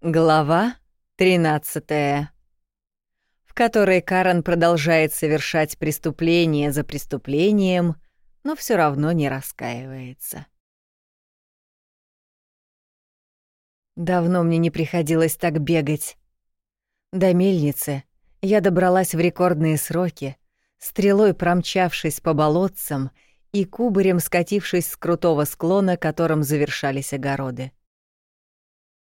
Глава 13. В которой Карен продолжает совершать преступление за преступлением, но все равно не раскаивается. Давно мне не приходилось так бегать. До мельницы я добралась в рекордные сроки, стрелой промчавшись по болотцам и кубарем скатившись с крутого склона, которым завершались огороды.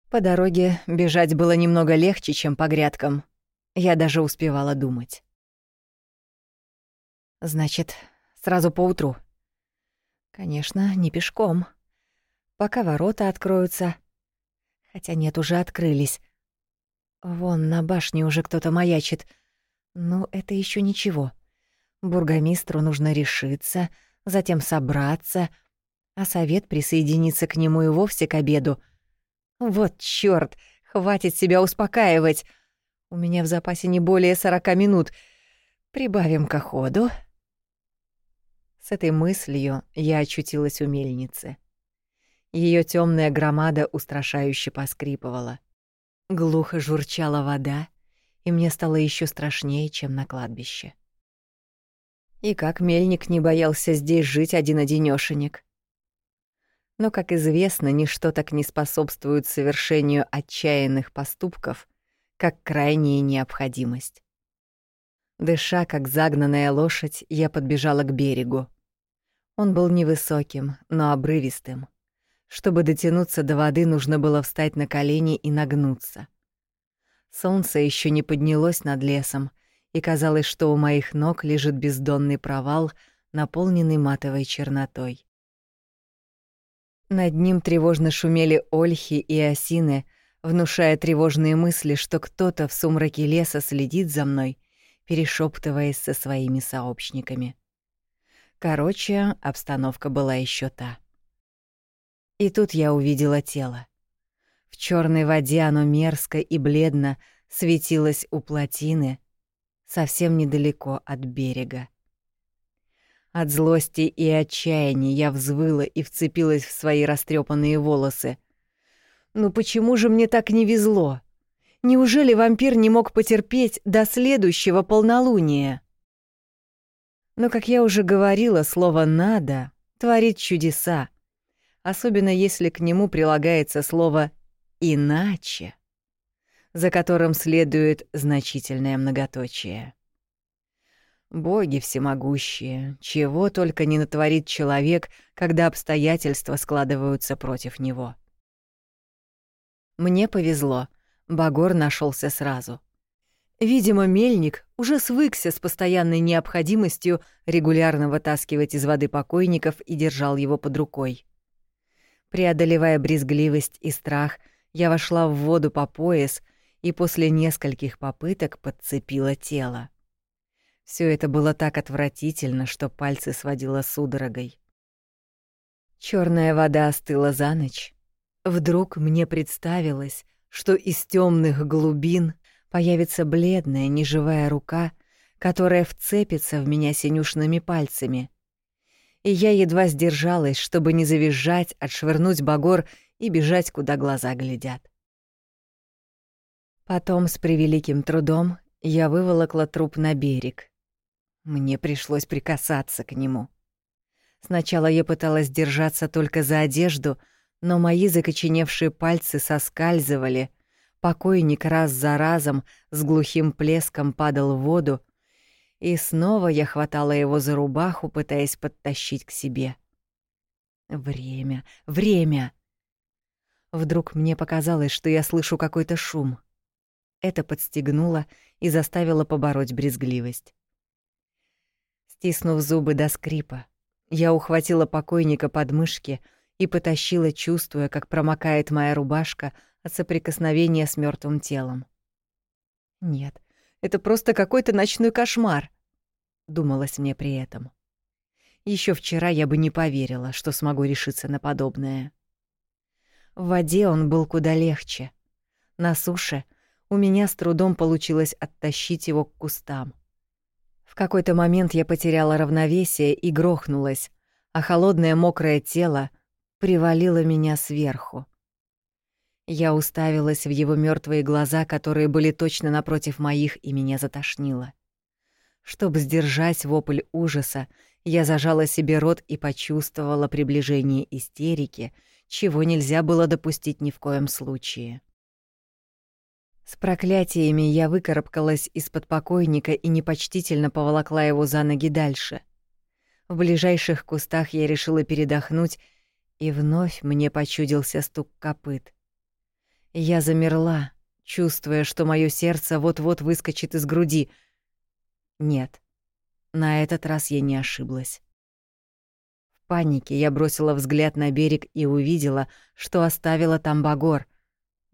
По дороге бежать было немного легче, чем по грядкам. Я даже успевала думать. Значит, сразу поутру. Конечно, не пешком. Пока ворота откроются. Хотя нет, уже открылись. Вон на башне уже кто-то маячит. Но это еще ничего. Бургомистру нужно решиться, затем собраться, а совет присоединиться к нему и вовсе к обеду — вот чёрт, хватит себя успокаивать. У меня в запасе не более сорока минут. Прибавим к ходу. С этой мыслью я очутилась у мельницы. Её тёмная громада устрашающе поскрипывала. Глухо журчала вода, и мне стало ещё страшнее, чем на кладбище. И как мельник не боялся здесь жить один-одинёшенек. Но, как известно, ничто так не способствует совершению отчаянных поступков, как крайняя необходимость. Дыша, как загнанная лошадь, я подбежала к берегу. Он был невысоким, но обрывистым. Чтобы дотянуться до воды, нужно было встать на колени и нагнуться. Солнце еще не поднялось над лесом, и казалось, что у моих ног лежит бездонный провал, наполненный матовой чернотой. Над ним тревожно шумели ольхи и осины, внушая тревожные мысли, что кто-то в сумраке леса следит за мной, перешептываясь со своими сообщниками. Короче, обстановка была еще та. И тут я увидела тело. В черной воде оно мерзко и бледно светилось у плотины, совсем недалеко от берега. От злости и отчаяния я взвыла и вцепилась в свои растрепанные волосы. Ну почему же мне так не везло? Неужели вампир не мог потерпеть до следующего полнолуния? Но, как я уже говорила, слово «надо» творит чудеса, особенно если к нему прилагается слово «иначе», за которым следует значительное многоточие. Боги всемогущие, чего только не натворит человек, когда обстоятельства складываются против него. Мне повезло, Багор нашелся сразу. Видимо, мельник уже свыкся с постоянной необходимостью регулярно вытаскивать из воды покойников и держал его под рукой. Преодолевая брезгливость и страх, я вошла в воду по пояс и после нескольких попыток подцепила тело. Все это было так отвратительно, что пальцы сводило судорогой. Черная вода остыла за ночь. Вдруг мне представилось, что из темных глубин появится бледная, неживая рука, которая вцепится в меня синюшными пальцами. И я едва сдержалась, чтобы не завизжать, отшвырнуть багор и бежать, куда глаза глядят. Потом с превеликим трудом я выволокла труп на берег. Мне пришлось прикасаться к нему. Сначала я пыталась держаться только за одежду, но мои закоченевшие пальцы соскальзывали. Покойник раз за разом с глухим плеском падал в воду, и снова я хватала его за рубаху, пытаясь подтащить к себе. Время, время. Вдруг мне показалось, что я слышу какой-то шум. Это подстегнуло и заставило побороть брезгливость. Стиснув зубы до скрипа, я ухватила покойника под мышки и потащила, чувствуя, как промокает моя рубашка от соприкосновения с мертвым телом. «Нет, это просто какой-то ночной кошмар», — думалось мне при этом. Еще вчера я бы не поверила, что смогу решиться на подобное. В воде он был куда легче. На суше у меня с трудом получилось оттащить его к кустам. В какой-то момент я потеряла равновесие и грохнулась, а холодное мокрое тело привалило меня сверху. Я уставилась в его мертвые глаза, которые были точно напротив моих, и меня затошнило. Чтобы сдержать вопль ужаса, я зажала себе рот и почувствовала приближение истерики, чего нельзя было допустить ни в коем случае. С проклятиями я выкарабкалась из-под покойника и непочтительно поволокла его за ноги дальше. В ближайших кустах я решила передохнуть, и вновь мне почудился стук копыт. Я замерла, чувствуя, что мое сердце вот-вот выскочит из груди. Нет, на этот раз я не ошиблась. В панике я бросила взгляд на берег и увидела, что оставила там Багор —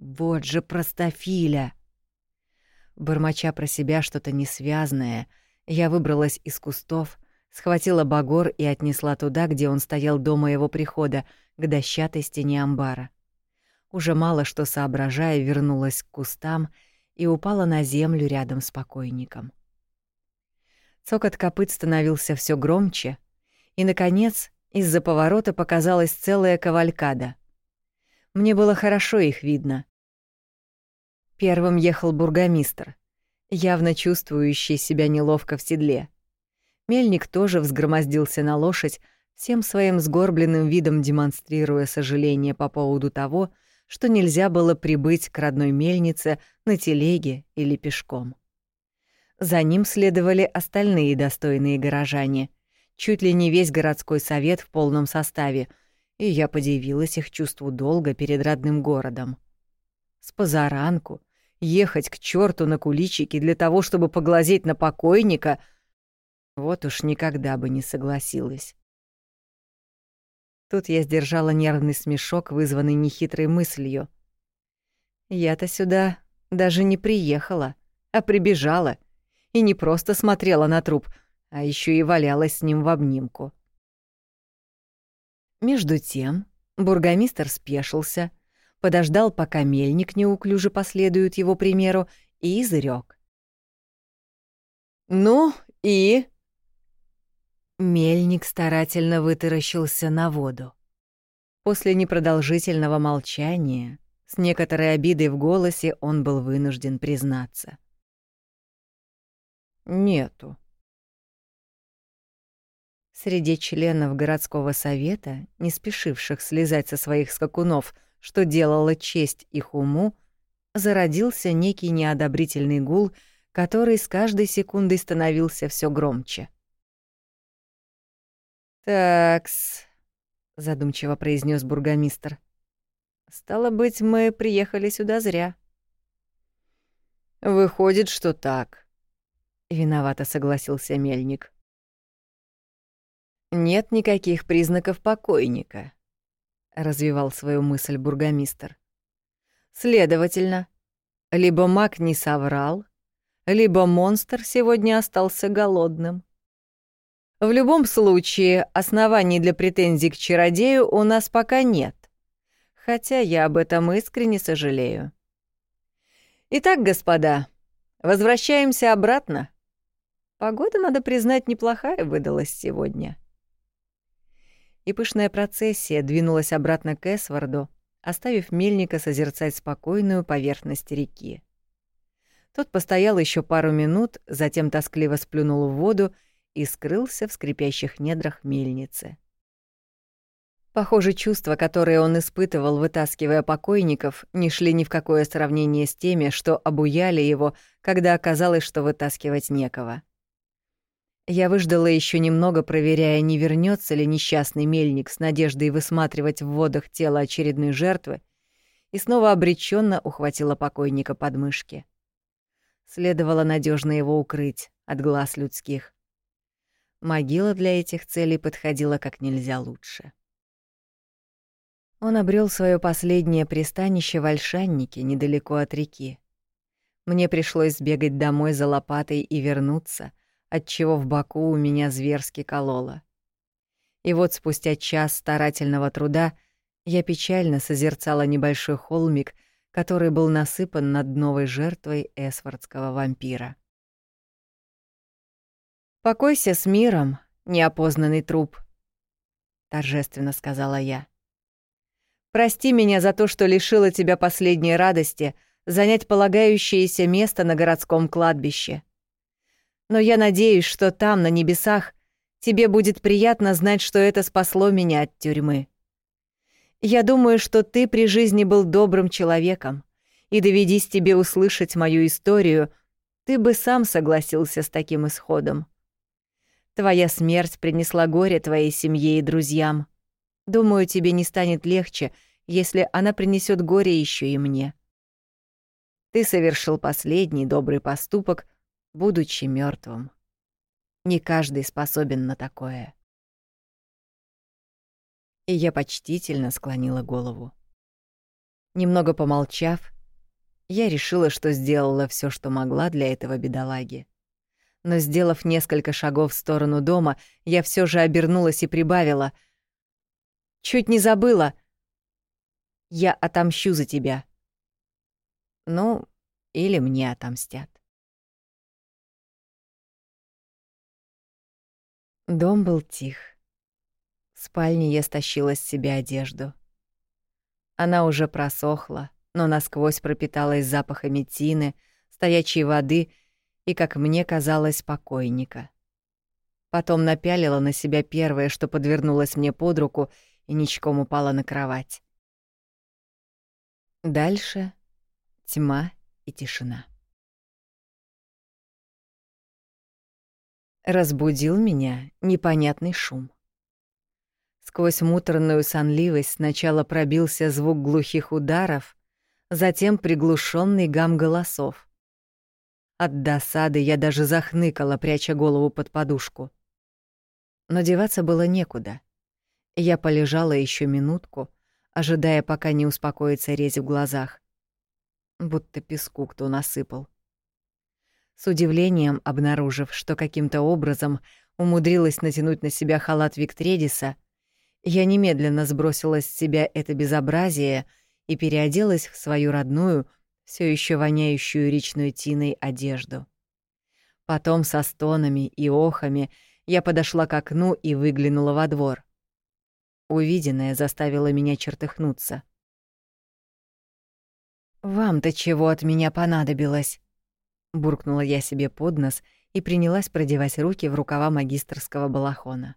вот же простофиля! Бормоча про себя что-то несвязное, я выбралась из кустов, схватила багор и отнесла туда, где он стоял до моего прихода, к дощатой стене амбара. Уже мало что соображая, вернулась к кустам и упала на землю рядом с покойником. Цокот копыт становился все громче, и, наконец, из-за поворота показалась целая кавалькада. Мне было хорошо их видно. Первым ехал бургомистр, явно чувствующий себя неловко в седле. Мельник тоже взгромоздился на лошадь, всем своим сгорбленным видом демонстрируя сожаление по поводу того, что нельзя было прибыть к родной мельнице на телеге или пешком. За ним следовали остальные достойные горожане, чуть ли не весь городской совет в полном составе, и я подивилась их чувству долга перед родным городом. С позаранку, ехать к черту на куличики для того, чтобы поглазеть на покойника, вот уж никогда бы не согласилась. Тут я сдержала нервный смешок, вызванный нехитрой мыслью. Я-то сюда даже не приехала, а прибежала. И не просто смотрела на труп, а еще и валялась с ним в обнимку. Между тем бургомистр спешился — подождал, пока мельник неуклюже последует его примеру, и изрёк. «Ну и...» Мельник старательно вытаращился на воду. После непродолжительного молчания, с некоторой обидой в голосе, он был вынужден признаться. «Нету». Среди членов городского совета, не спешивших слезать со своих скакунов, — что делало честь их уму, зародился некий неодобрительный гул, который с каждой секундой становился все громче. «Такс», — задумчиво произнес бургомистр. «Стало быть, мы приехали сюда зря». «Выходит, что так», — виновато согласился мельник. «Нет никаких признаков покойника», — развивал свою мысль бургомистр. «Следовательно, либо маг не соврал, либо монстр сегодня остался голодным. В любом случае, оснований для претензий к чародею у нас пока нет, хотя я об этом искренне сожалею. Итак, господа, возвращаемся обратно. Погода, надо признать, неплохая выдалась сегодня и пышная процессия двинулась обратно к Эсварду, оставив мельника созерцать спокойную поверхность реки. Тот постоял еще пару минут, затем тоскливо сплюнул в воду и скрылся в скрипящих недрах мельницы. Похоже, чувства, которые он испытывал, вытаскивая покойников, не шли ни в какое сравнение с теми, что обуяли его, когда оказалось, что вытаскивать некого. Я выждала еще немного, проверяя, не вернется ли несчастный мельник с надеждой высматривать в водах тело очередной жертвы, и снова обреченно ухватила покойника под мышки. Следовало надежно его укрыть от глаз людских. Могила для этих целей подходила как нельзя лучше. Он обрел свое последнее пристанище в Ольшаннике, недалеко от реки. Мне пришлось сбегать домой за лопатой и вернуться — отчего в боку у меня зверски кололо. И вот спустя час старательного труда я печально созерцала небольшой холмик, который был насыпан над новой жертвой эсвардского вампира. «Покойся с миром, неопознанный труп», — торжественно сказала я. Прости меня за то, что лишила тебя последней радости занять полагающееся место на городском кладбище. Но я надеюсь, что там, на небесах, тебе будет приятно знать, что это спасло меня от тюрьмы. Я думаю, что ты при жизни был добрым человеком, и доведись тебе услышать мою историю, ты бы сам согласился с таким исходом. Твоя смерть принесла горе твоей семье и друзьям. Думаю, тебе не станет легче, если она принесет горе еще и мне. Ты совершил последний добрый поступок, будучи мертвым. Не каждый способен на такое. И я почтительно склонила голову. Немного помолчав, я решила, что сделала все, что могла для этого бедолаги. Но, сделав несколько шагов в сторону дома, я все же обернулась и прибавила. «Чуть не забыла. Я отомщу за тебя». Ну, или мне отомстят. Дом был тих. В спальне я стащила с себя одежду. Она уже просохла, но насквозь пропиталась запахами тины, стоячей воды и, как мне казалось, покойника. Потом напялила на себя первое, что подвернулось мне под руку, и ничком упала на кровать. Дальше тьма и тишина. Разбудил меня непонятный шум. Сквозь муторную сонливость сначала пробился звук глухих ударов, затем приглушенный гам голосов. От досады я даже захныкала, пряча голову под подушку. Но деваться было некуда. Я полежала еще минутку, ожидая, пока не успокоится резь в глазах. Будто песку кто насыпал. С удивлением обнаружив, что каким-то образом умудрилась натянуть на себя халат Виктредиса, я немедленно сбросила с себя это безобразие — и переоделась в свою родную, все еще воняющую речной тиной одежду. Потом со стонами и охами я подошла к окну и выглянула во двор. Увиденное заставило меня чертыхнуться. «Вам-то чего от меня понадобилось?» Буркнула я себе под нос и принялась продевать руки в рукава магистрского балахона.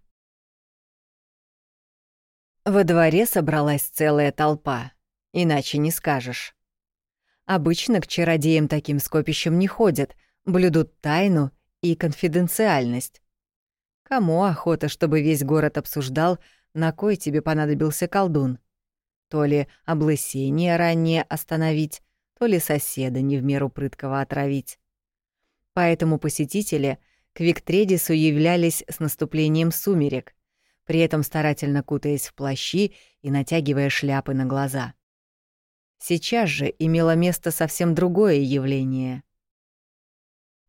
Во дворе собралась целая толпа. Иначе не скажешь. Обычно к чародеям таким скопищем не ходят, блюдут тайну и конфиденциальность. Кому охота, чтобы весь город обсуждал, на кой тебе понадобился колдун? То ли облысение ранее остановить, то ли соседа не в меру прыткого отравить. Поэтому посетители к Виктредису являлись с наступлением сумерек, при этом старательно кутаясь в плащи и натягивая шляпы на глаза. Сейчас же имело место совсем другое явление.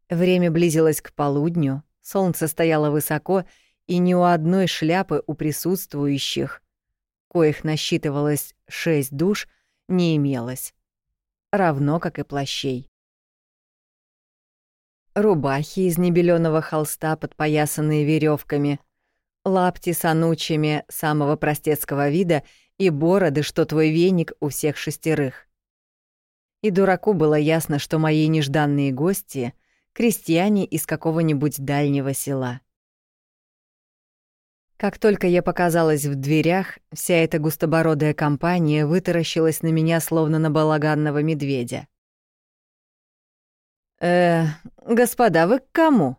Время близилось к полудню, солнце стояло высоко, и ни у одной шляпы у присутствующих, коих насчитывалось шесть душ, не имелось, равно как и плащей. Рубахи из небеленого холста, подпоясанные веревками, лапти с анучами самого простецкого вида — и бороды, что твой веник у всех шестерых. И дураку было ясно, что мои нежданные гости — крестьяне из какого-нибудь дальнего села. Как только я показалась в дверях, вся эта густобородая компания вытаращилась на меня, словно на балаганного медведя. «Э, господа, вы к кому?»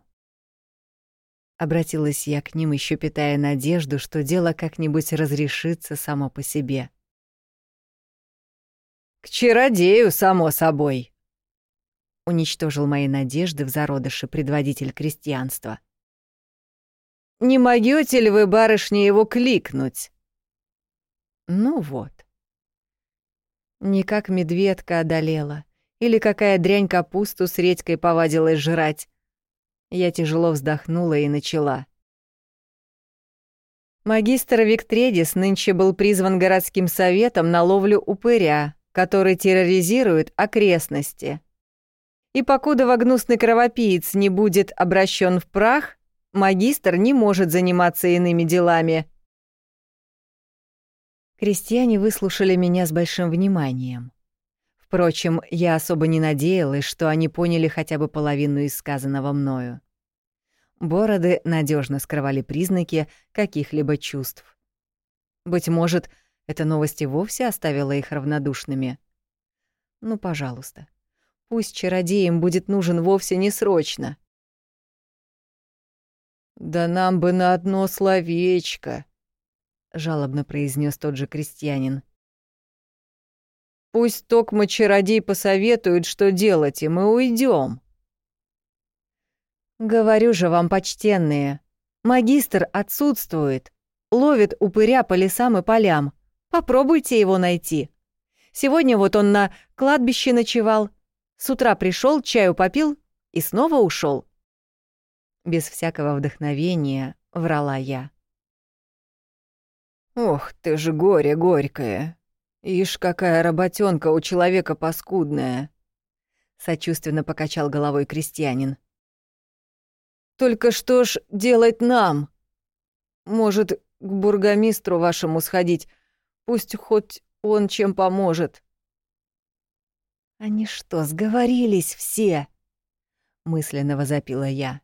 Обратилась я к ним, еще питая надежду, что дело как-нибудь разрешится само по себе. «К чародею, само собой!» Уничтожил мои надежды в зародыше предводитель крестьянства. «Не могете ли вы, барышня, его кликнуть?» Ну вот. Не как медведка одолела, или какая дрянь капусту с редькой повадилась жрать, я тяжело вздохнула и начала. Магистр Виктредис нынче был призван городским советом на ловлю упыря, который терроризирует окрестности. И покуда вогнусный кровопиец не будет обращен в прах, магистр не может заниматься иными делами. Крестьяне выслушали меня с большим вниманием. Впрочем, я особо не надеялась, что они поняли хотя бы половину из сказанного мною. Бороды надежно скрывали признаки каких-либо чувств. Быть может, эта новость и вовсе оставила их равнодушными. Ну, пожалуйста, пусть чародеям будет нужен вовсе не срочно. «Да нам бы на одно словечко», — жалобно произнес тот же крестьянин. Пусть токмо чародей посоветует, что делать, и мы уйдем. Говорю же вам, почтенные, магистр отсутствует, ловит упыря по лесам и полям. Попробуйте его найти. Сегодня вот он на кладбище ночевал. С утра пришел, чаю попил и снова ушел. Без всякого вдохновения врала я. «Ох ты ж горе горькое!» «Ишь, какая работенка у человека паскудная!» Сочувственно покачал головой крестьянин. «Только что ж делать нам? Может, к бургомистру вашему сходить? Пусть хоть он чем поможет». «Они что, сговорились все?» — мысленно возопила я.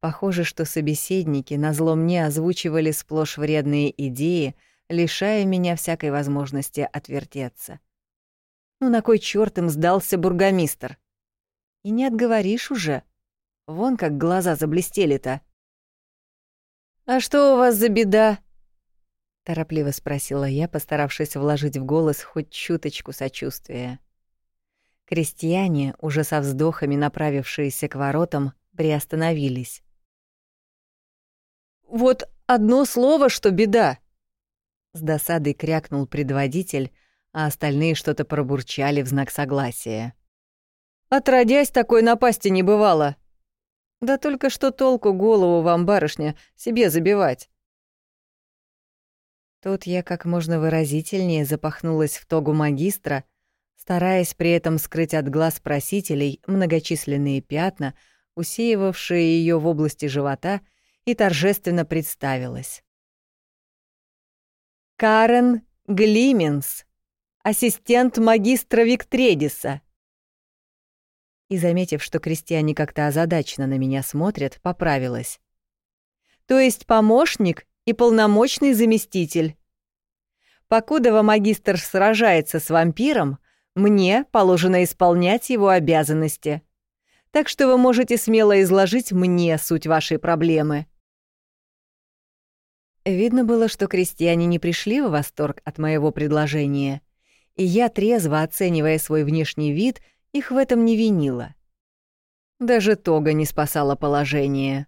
Похоже, что собеседники назло мне озвучивали сплошь вредные идеи — лишая меня всякой возможности отвертеться. Ну на кой чёрт им сдался бургомистр? И не отговоришь уже. Вон как глаза заблестели-то. «А что у вас за беда?» — торопливо спросила я, постаравшись вложить в голос хоть чуточку сочувствия. Крестьяне, уже со вздохами направившиеся к воротам, приостановились. «Вот одно слово, что беда!» С досадой крякнул предводитель, а остальные что-то пробурчали в знак согласия. «Отродясь, такой напасти не бывало!» «Да только что толку голову вам, барышня, себе забивать!» Тут я как можно выразительнее запахнулась в тогу магистра, стараясь при этом скрыть от глаз просителей многочисленные пятна, усеивавшие ее в области живота, и торжественно представилась. Карен Глименс, ассистент магистра Виктредиса. И, заметив, что крестьяне как-то озадаченно на меня смотрят, поправилась. То есть помощник и полномочный заместитель. Покудова магистр сражается с вампиром, мне положено исполнять его обязанности. Так что вы можете смело изложить мне суть вашей проблемы. Видно было, что крестьяне не пришли в восторг от моего предложения, и я, трезво оценивая свой внешний вид, их в этом не винила. Даже тога не спасала положение.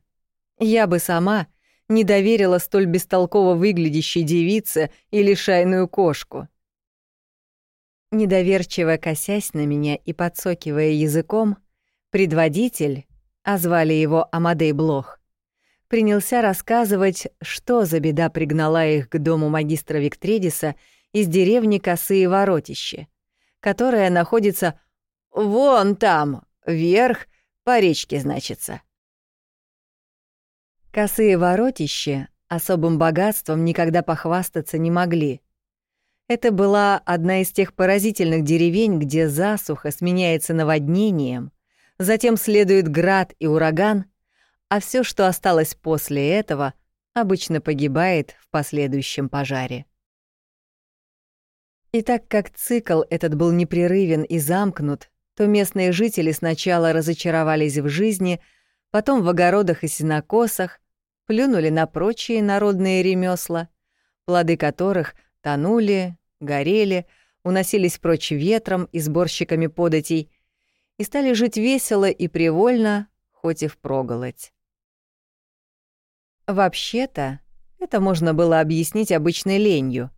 Я бы сама не доверила столь бестолково выглядящей девице или шайную кошку. Недоверчиво косясь на меня и подсокивая языком, предводитель, а звали его Амадей Блох, принялся рассказывать, что за беда пригнала их к дому магистра Виктредиса из деревни Косые Воротище, которая находится вон там, вверх, по речке, значится. Косые Воротище особым богатством никогда похвастаться не могли. Это была одна из тех поразительных деревень, где засуха сменяется наводнением, затем следует град и ураган — а все, что осталось после этого, обычно погибает в последующем пожаре. И так как цикл этот был непрерывен и замкнут, то местные жители сначала разочаровались в жизни, потом в огородах и сенокосах, плюнули на прочие народные ремесла, плоды которых тонули, горели, уносились прочь ветром и сборщиками податей, и стали жить весело и привольно, хоть и впроголодь. Вообще-то, это можно было объяснить обычной ленью.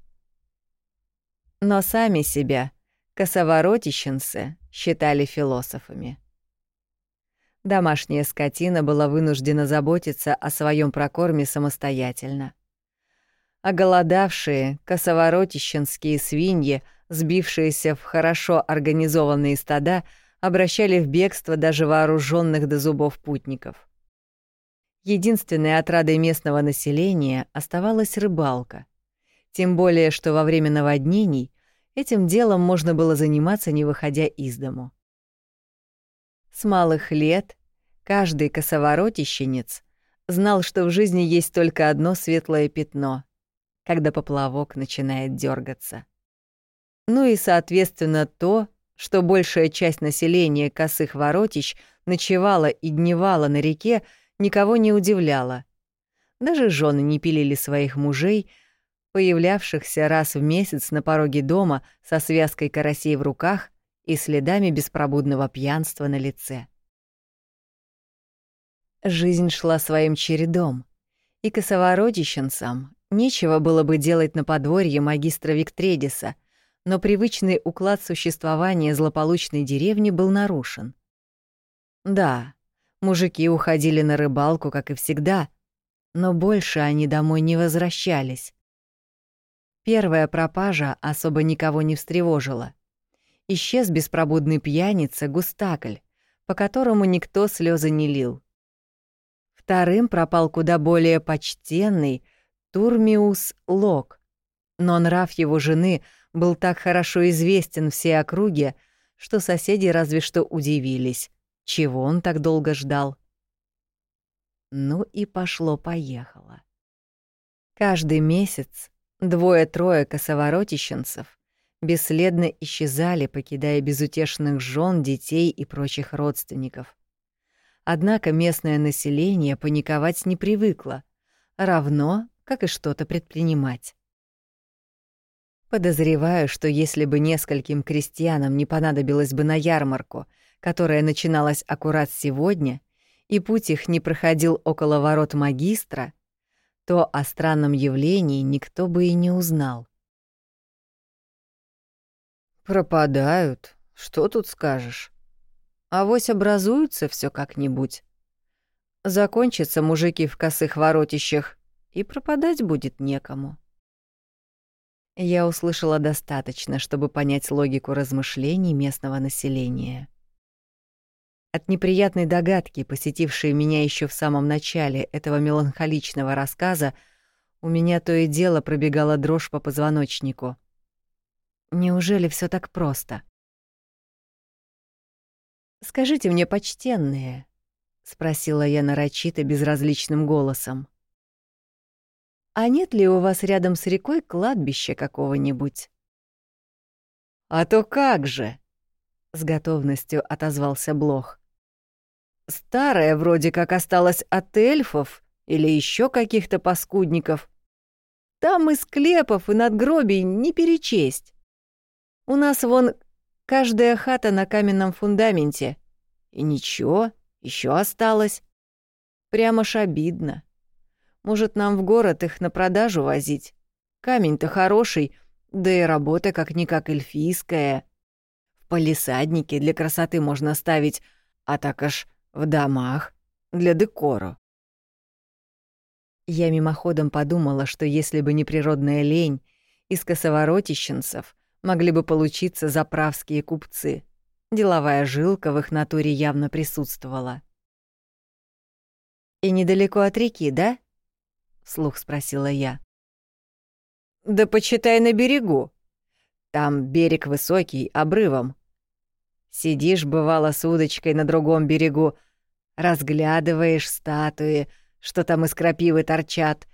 Но сами себя косоворотищенцы считали философами. Домашняя скотина была вынуждена заботиться о своем прокорме самостоятельно. Оголодавшие косоворотищенские свиньи, сбившиеся в хорошо организованные стада, обращали в бегство даже вооруженных до зубов путников. Единственной отрадой местного населения оставалась рыбалка. Тем более, что во время наводнений этим делом можно было заниматься, не выходя из дому. С малых лет каждый косоворотищенец знал, что в жизни есть только одно светлое пятно, когда поплавок начинает дергаться. Ну и, соответственно, то, что большая часть населения косых воротищ ночевала и дневала на реке, никого не удивляло. Даже жены не пилили своих мужей, появлявшихся раз в месяц на пороге дома со связкой карасей в руках и следами беспробудного пьянства на лице. Жизнь шла своим чередом, и косоворотищенцам нечего было бы делать на подворье магистра Виктредиса, но привычный уклад существования злополучной деревни был нарушен. Да, мужики уходили на рыбалку, как и всегда, но больше они домой не возвращались. Первая пропажа особо никого не встревожила. Исчез беспробудный пьяница Густакль, по которому никто слезы не лил. Вторым пропал куда более почтенный Турмиус Лок, но нрав его жены был так хорошо известен всей округе, что соседи разве что удивились, чего он так долго ждал. Ну и пошло-поехало. Каждый месяц двое-трое косоворотищенцев бесследно исчезали, покидая безутешных жен, детей и прочих родственников. Однако местное население паниковать не привыкло, равно как и что-то предпринимать. Подозреваю, что если бы нескольким крестьянам не понадобилось бы на ярмарку, которая начиналась аккурат сегодня, и путь их не проходил около ворот магистра, то о странном явлении никто бы и не узнал. «Пропадают. Что тут скажешь?» Авось образуются все как-нибудь. Закончатся мужики в косых воротищах, и пропадать будет некому. Я услышала достаточно, чтобы понять логику размышлений местного населения. От неприятной догадки, посетившей меня еще в самом начале этого меланхоличного рассказа, у меня то и дело пробегала дрожь по позвоночнику. Неужели все так просто? «Скажите мне, почтенные», — спросила я нарочито безразличным голосом, «а нет ли у вас рядом с рекой кладбища какого-нибудь?» «А то как же!» — с готовностью отозвался Блох. «Старое вроде как осталось от эльфов или еще каких-то паскудников. Там и склепов, и надгробий не перечесть. У нас вон Каждая хата на каменном фундаменте. И ничего, еще осталось. Прямо ж обидно. Может, нам в город их на продажу возить? Камень-то хороший, да и работа как-никак эльфийская. В палисаднике для красоты можно ставить, а так аж в домах для декора. Я мимоходом подумала, что если бы не природная лень, из косоворотищенцев могли бы получиться заправские купцы. Деловая жилка в их натуре явно присутствовала. «И недалеко от реки, да?» — вслух спросила я. «Да почитай на берегу. Там берег высокий, обрывом. Сидишь, бывало, с удочкой на другом берегу, разглядываешь статуи, что там из крапивы торчат,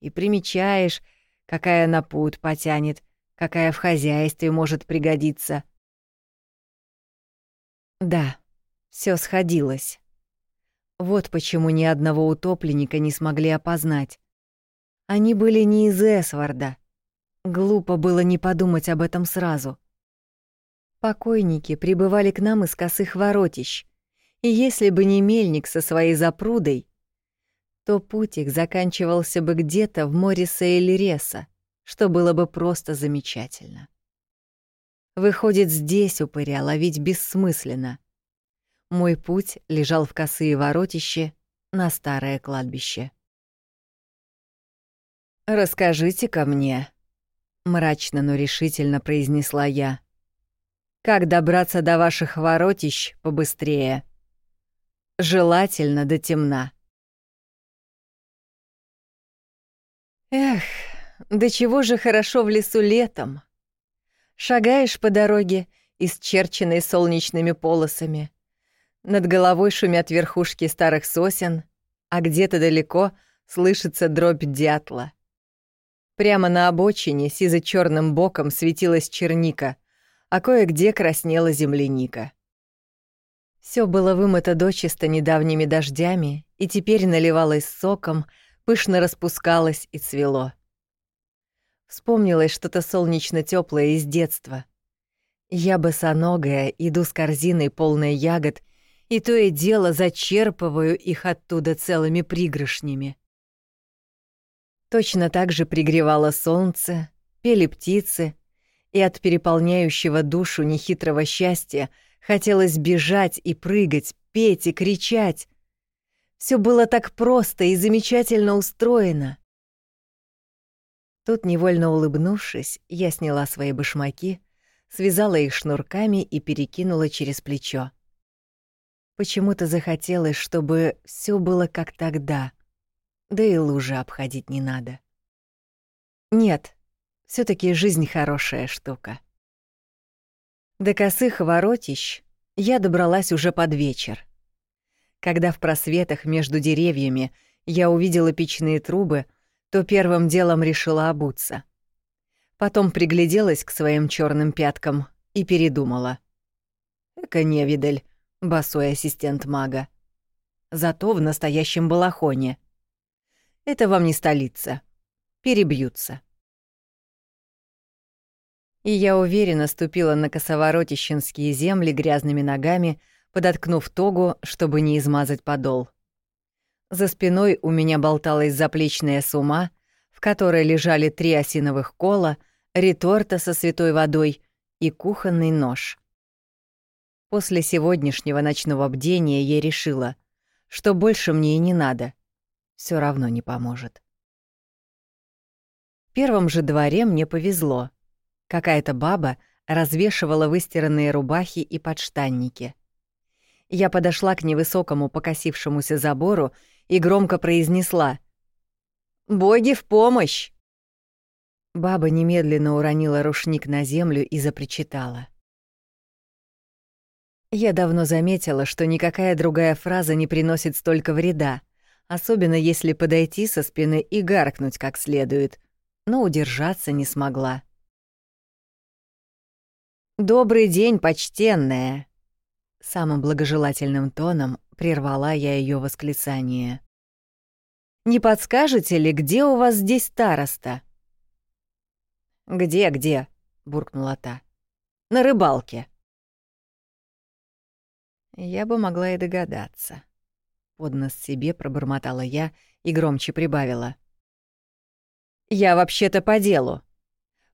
и примечаешь, какая на путь потянет, какая в хозяйстве может пригодиться. Да, все сходилось. Вот почему ни одного утопленника не смогли опознать. Они были не из Эсварда. Глупо было не подумать об этом сразу. Покойники прибывали к нам из косых воротищ, и если бы не мельник со своей запрудой, то путь их заканчивался бы где-то в море Сейлереса что было бы просто замечательно. Выходит, здесь упыря ловить бессмысленно. Мой путь лежал в косые воротище на старое кладбище. «Расскажите-ка мне», — мрачно, но решительно произнесла я. «Как добраться до ваших воротищ побыстрее? Желательно до темна». «Эх», до чего же хорошо в лесу летом. Шагаешь по дороге, исчерченной солнечными полосами. Над головой шумят верхушки старых сосен, а где-то далеко слышится дробь дятла. Прямо на обочине сизо черным боком светилась черника, а кое-где краснела земляника. Все было вымыто дочисто недавними дождями и теперь наливалось соком, пышно распускалось и цвело. Вспомнилось что-то солнечно теплое из детства. Я босоногая, иду с корзиной полной ягод, и то и дело зачерпываю их оттуда целыми пригоршнями. Точно так же пригревало солнце, пели птицы, и от переполняющего душу нехитрого счастья хотелось бежать и прыгать, петь и кричать. Все было так просто и замечательно устроено. Тут, невольно улыбнувшись, я сняла свои башмаки, связала их шнурками и перекинула через плечо. Почему-то захотелось, чтобы все было как тогда, да и лужи обходить не надо. Нет, все таки жизнь хорошая штука. До косых воротищ я добралась уже под вечер. Когда в просветах между деревьями я увидела печные трубы — то первым делом решила обуться. Потом пригляделась к своим черным пяткам и передумала. Эка невидаль, босой ассистент мага. Зато в настоящем балахоне. Это вам не столица. Перебьются. И я уверенно ступила на косоворотищенские земли грязными ногами, подоткнув тогу, чтобы не измазать подол. За спиной у меня болталась заплечная сума, в которой лежали три осиновых кола, реторта со святой водой и кухонный нож. После сегодняшнего ночного бдения я решила, что больше мне и не надо. Все равно не поможет. В первом же дворе мне повезло. Какая-то баба развешивала выстиранные рубахи и подштанники. Я подошла к невысокому покосившемуся забору и громко произнесла «Боги в помощь!». Баба немедленно уронила рушник на землю и запричитала. Я давно заметила, что никакая другая фраза не приносит столько вреда, особенно если подойти со спины и гаркнуть как следует, но удержаться не смогла. «Добрый день, почтенная!» Самым благожелательным тоном прервала я ее восклицание. «Не подскажете ли, где у вас здесь староста?» «Где, где?» — буркнула та. «На рыбалке». Я бы могла и догадаться. Поднос себе пробормотала я и громче прибавила. «Я вообще-то по делу.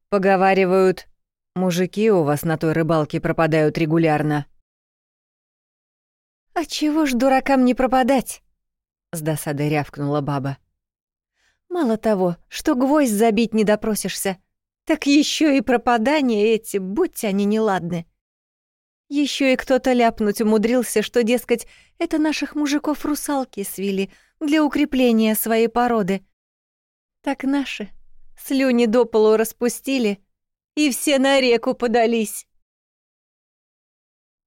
Поговаривают, мужики у вас на той рыбалке пропадают регулярно». «А чего ж дуракам не пропадать?» — с досадой рявкнула баба. «Мало того, что гвоздь забить не допросишься, так еще и пропадания эти, будь они неладны. Еще и кто-то ляпнуть умудрился, что, дескать, это наших мужиков русалки свили для укрепления своей породы. Так наши слюни до полу распустили и все на реку подались.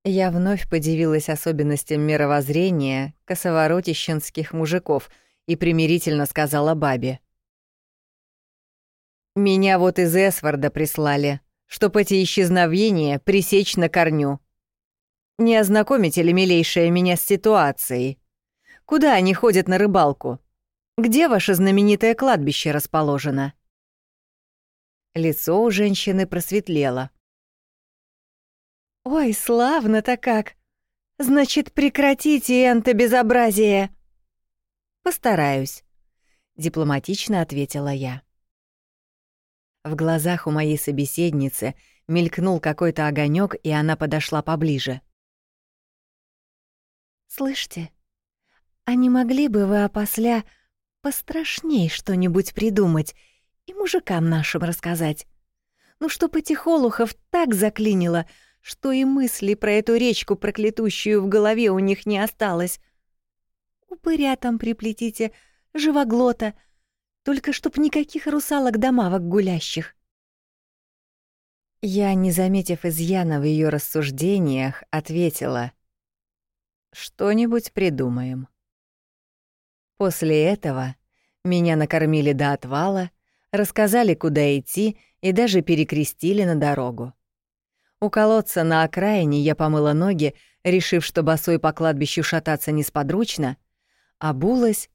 Я вновь подивилась особенностям мировоззрения косоворотищенских мужиков и примирительно сказала бабе. «Меня вот из Эсварда прислали, чтоб эти исчезновения пресечь на корню. Не ознакомите ли, милейшая, меня с ситуацией? Куда они ходят на рыбалку? Где ваше знаменитое кладбище расположено?» Лицо у женщины просветлело. «Ой, славно-то как! Значит, прекратите это безобразие!» «Постараюсь», — дипломатично ответила я. В глазах у моей собеседницы мелькнул какой-то огонек, и она подошла поближе. «Слышите, а не могли бы вы опосля пострашней что-нибудь придумать и мужикам нашим рассказать? Ну, чтоб этих олухов так заклинило, что и мысли про эту речку проклятущую в голове у них не осталось. Упыря там приплетите, живоглота, Только чтоб никаких русалок-домавок гулящих. Я, не заметив изъяна в ее рассуждениях, ответила. «Что-нибудь придумаем». После этого меня накормили до отвала, рассказали, куда идти и даже перекрестили на дорогу. У колодца на окраине я помыла ноги, решив, что босой по кладбищу шататься несподручно, обулась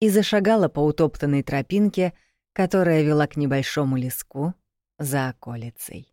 и зашагала по утоптанной тропинке, которая вела к небольшому леску за околицей.